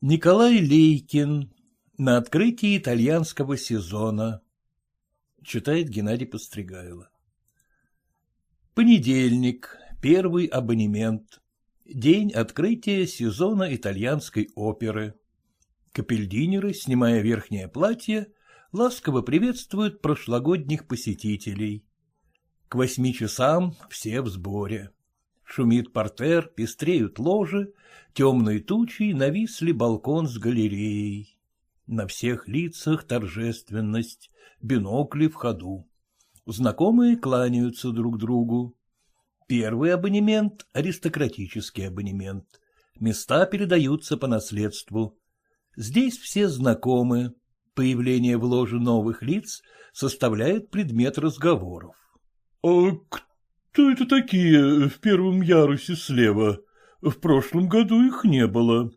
Николай Лейкин на открытии итальянского сезона. Читает Геннадий Постригайло. Понедельник, первый абонемент. День открытия сезона итальянской оперы. Капельдинеры, снимая верхнее платье, ласково приветствуют прошлогодних посетителей. К восьми часам все в сборе. Шумит портер, пестреют ложи, темной тучей нависли балкон с галереей. На всех лицах торжественность, бинокли в ходу. Знакомые кланяются друг другу. Первый абонемент — аристократический абонемент. Места передаются по наследству. Здесь все знакомы. Появление в ложе новых лиц составляет предмет разговоров. — А кто это такие в первом ярусе слева? В прошлом году их не было.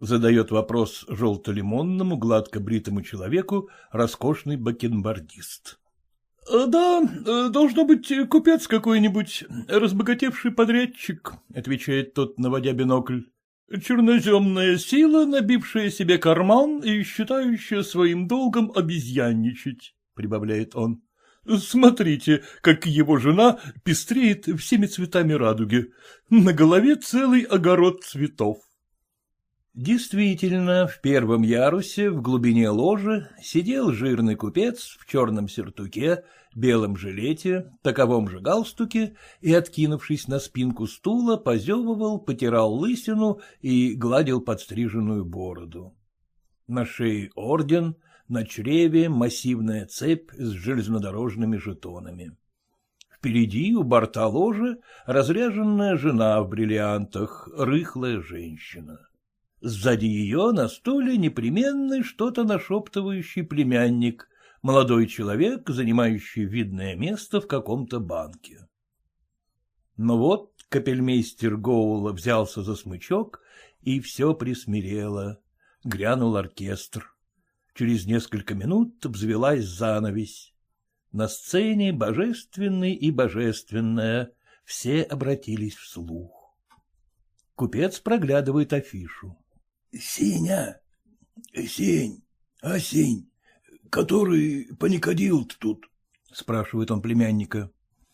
Задает вопрос желто-лимонному, гладко бритому человеку роскошный бакенбардист. — Да, должно быть, купец какой-нибудь, разбогатевший подрядчик, — отвечает тот, наводя бинокль. — Черноземная сила, набившая себе карман и считающая своим долгом обезьянничать, — прибавляет он. Смотрите, как его жена пестреет всеми цветами радуги. На голове целый огород цветов. Действительно, в первом ярусе, в глубине ложи, сидел жирный купец в черном сюртуке, белом жилете, таковом же галстуке и, откинувшись на спинку стула, позевывал, потирал лысину и гладил подстриженную бороду. На шее орден, на чреве массивная цепь с железнодорожными жетонами. Впереди, у борта ложи, разряженная жена в бриллиантах, рыхлая женщина. Сзади ее на стуле непременный что-то нашептывающий племянник, молодой человек, занимающий видное место в каком-то банке. Но вот капельмейстер Гоула взялся за смычок, и все присмирело. Грянул оркестр. Через несколько минут взвелась занавесь. На сцене божественный и божественное, все обратились вслух. Купец проглядывает афишу. — Синя, сень, а сень, который паникодил тут? — спрашивает он племянника.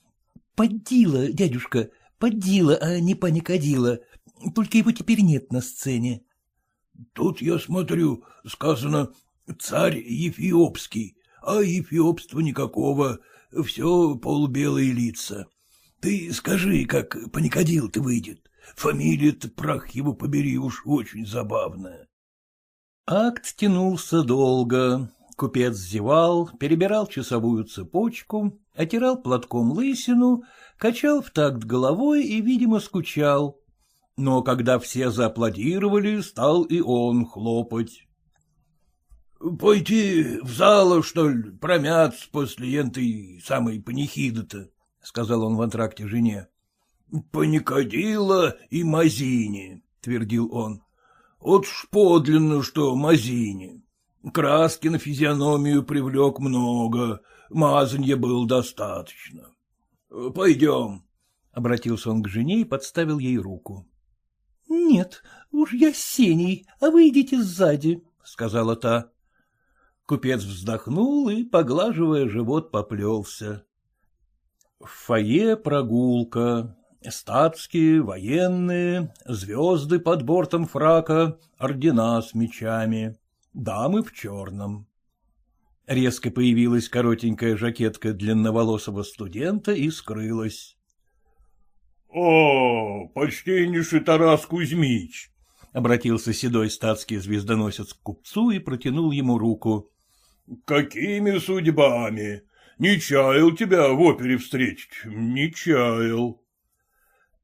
— Поддила, дядюшка, поддила, а не паникодила, только его теперь нет на сцене. — Тут, я смотрю, сказано Царь Ефиопский, а ефиопства никакого, все полубелые лица. Ты скажи, как паникодил ты выйдет. Фамилия-то, прах его побери, уж очень забавная. Акт тянулся долго. Купец зевал, перебирал часовую цепочку, отирал платком лысину, качал в такт головой и, видимо, скучал. Но когда все зааплодировали, стал и он хлопать. — Пойти в зал, что ли, промяться после энтой самой панихиды-то, — сказал он в антракте жене. — Паникодила и мазини, — твердил он. — Вот ж подлинно, что мазини. Краски на физиономию привлек много, мазанья было достаточно. — Пойдем, — обратился он к жене и подставил ей руку. — Нет, уж я с Сеней, а вы идите сзади, — сказала та. Купец вздохнул и, поглаживая живот, поплелся. В фойе прогулка. Статские, военные, звезды под бортом фрака, ордена с мечами, дамы в черном. Резко появилась коротенькая жакетка длинноволосого студента и скрылась. — О, почтеннейший Тарас Кузьмич! — обратился седой статский звездоносец к купцу и протянул ему руку. — Какими судьбами? Не чаял тебя в опере встретить, не чаял.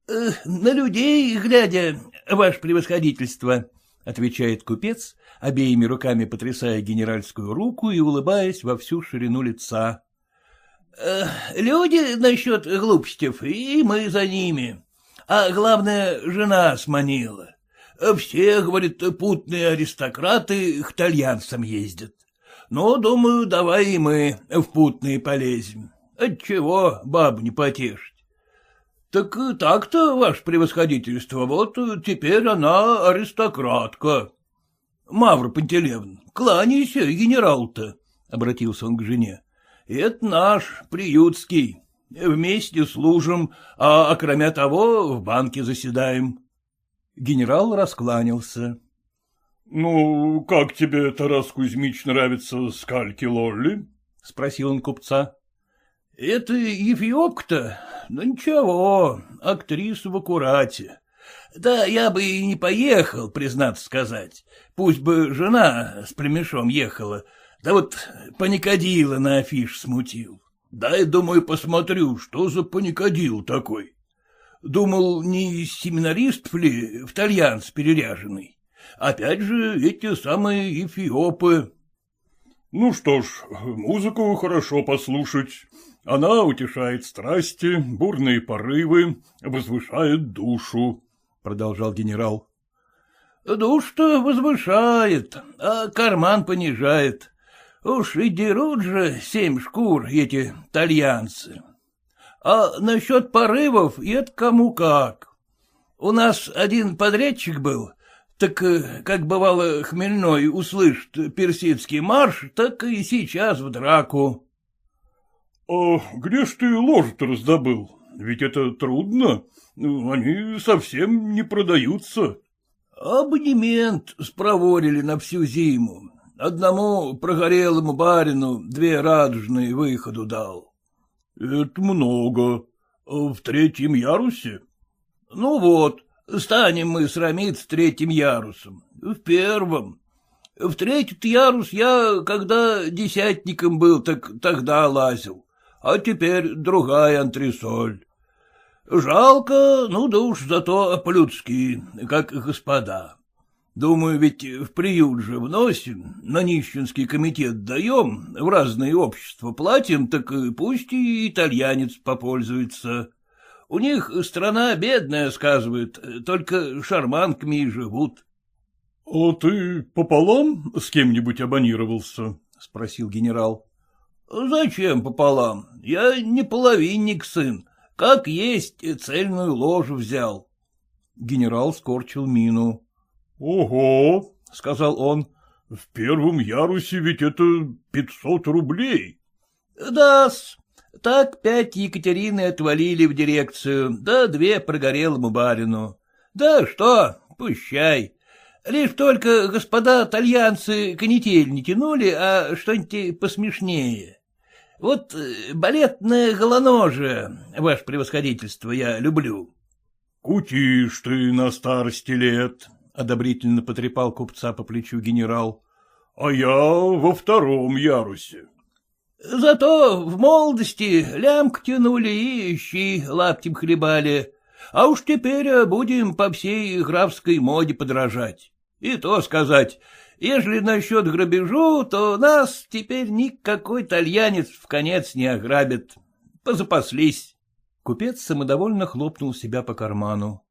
«Э, — На людей, глядя, ваше превосходительство, — отвечает купец, обеими руками потрясая генеральскую руку и улыбаясь во всю ширину лица. «Э, — Люди насчет глупостей, и мы за ними. А главное, жена сманила. Все, говорит, путные аристократы к итальянцам ездят. Но, думаю, давай и мы в путные полезем. Отчего баб не потешить? Так так-то, ваше превосходительство, вот теперь она аристократка. — Мавра Пантелеевна, кланяйся генерал-то, — обратился он к жене. — Это наш, приютский. Вместе служим, а, кроме того, в банке заседаем. Генерал раскланялся. — Ну, как тебе, Тарас Кузьмич, нравится скальки Лолли? — спросил он купца. — Это Ефиопка-то? Ну, ничего, актриса в аккурате. Да я бы и не поехал, признаться сказать. Пусть бы жена с племешом ехала, да вот паникодила на афиш смутил. Дай, думаю, посмотрю, что за паникодил такой. Думал, не семинарист ли в тальянс переряженный? Опять же, эти самые эфиопы. Ну что ж, музыку хорошо послушать. Она утешает страсти, бурные порывы, возвышает душу, — продолжал генерал. — Душ-то возвышает, а карман понижает. Уж и дерут же семь шкур эти тальянцы. А насчет порывов это кому как. У нас один подрядчик был, так э, как бывало хмельной услышит персидский марш, так и сейчас в драку. — А где ж ты ложь-то раздобыл? Ведь это трудно, они совсем не продаются. — Абонемент спроворили на всю зиму. Одному прогорелому барину две радужные выходу дал. — Это много. В третьем ярусе? — Ну вот, станем мы срамиться третьим ярусом. В первом. В третий ярус я, когда десятником был, так тогда лазил. А теперь другая антресоль. Жалко, ну да уж зато по-людски, как господа. Думаю, ведь в приют же вносим, на нищенский комитет даем, в разные общества платим, так пусть и итальянец попользуется. У них страна бедная, сказывают, только шарманками и живут. — А ты пополам с кем-нибудь абонировался? — спросил генерал. — Зачем пополам? Я не половинник, сын. Как есть, цельную ложу взял. Генерал скорчил мину. — Ого, — сказал он, — в первом ярусе ведь это пятьсот рублей. — Да-с, так пять Екатерины отвалили в дирекцию, да две прогорелому барину. Да что, пущай. Лишь только господа итальянцы канитель не тянули, а что-нибудь посмешнее. Вот э, балетное голоножие, ваше превосходительство, я люблю. — Кутишь ты на старости лет, — одобрительно потрепал купца по плечу генерал. — А я во втором ярусе. — Зато в молодости лямку тянули и щи лаптем хлебали, а уж теперь будем по всей графской моде подражать. И то сказать, ежели насчет грабежу, то нас теперь никакой итальянец в конец не ограбит. Позапаслись. Купец самодовольно хлопнул себя по карману.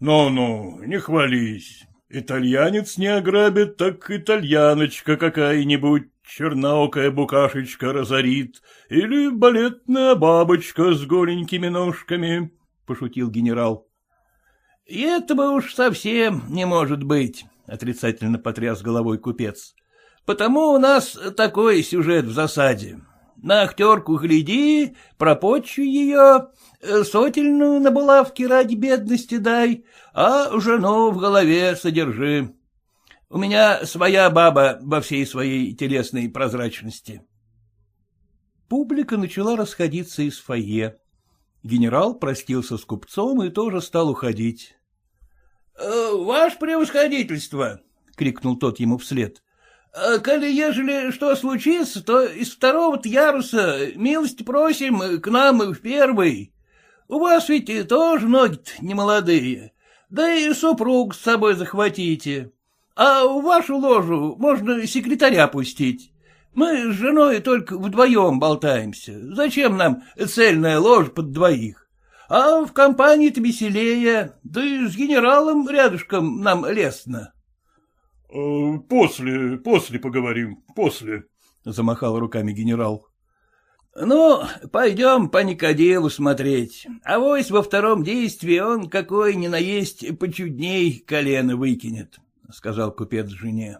Ну-ну, не хвались. Итальянец не ограбит, так итальяночка какая-нибудь, черноокая букашечка разорит, или балетная бабочка с голенькими ножками, — пошутил генерал. — Этого уж совсем не может быть, — отрицательно потряс головой купец. — Потому у нас такой сюжет в засаде. На актерку гляди, пропочу ее, э, сотельную на булавке ради бедности дай, а жену в голове содержи. У меня своя баба во всей своей телесной прозрачности. Публика начала расходиться из фойе. Генерал простился с купцом и тоже стал уходить. «Э, — Ваше превосходительство! — крикнул тот ему вслед. А коли ежели что случится, то из второго яруса милость просим к нам в первый. У вас ведь тоже ноги не молодые, да и супруг с собой захватите. А в вашу ложу можно секретаря пустить. Мы с женой только вдвоем болтаемся. Зачем нам цельная ложа под двоих? А в компании-то веселее, да и с генералом рядышком нам лестно. Э, — После, после поговорим, после, — замахал руками генерал. — Ну, пойдем по Никодилу смотреть. А вось во втором действии он какой ни наесть почудней колено выкинет. — сказал купец жене.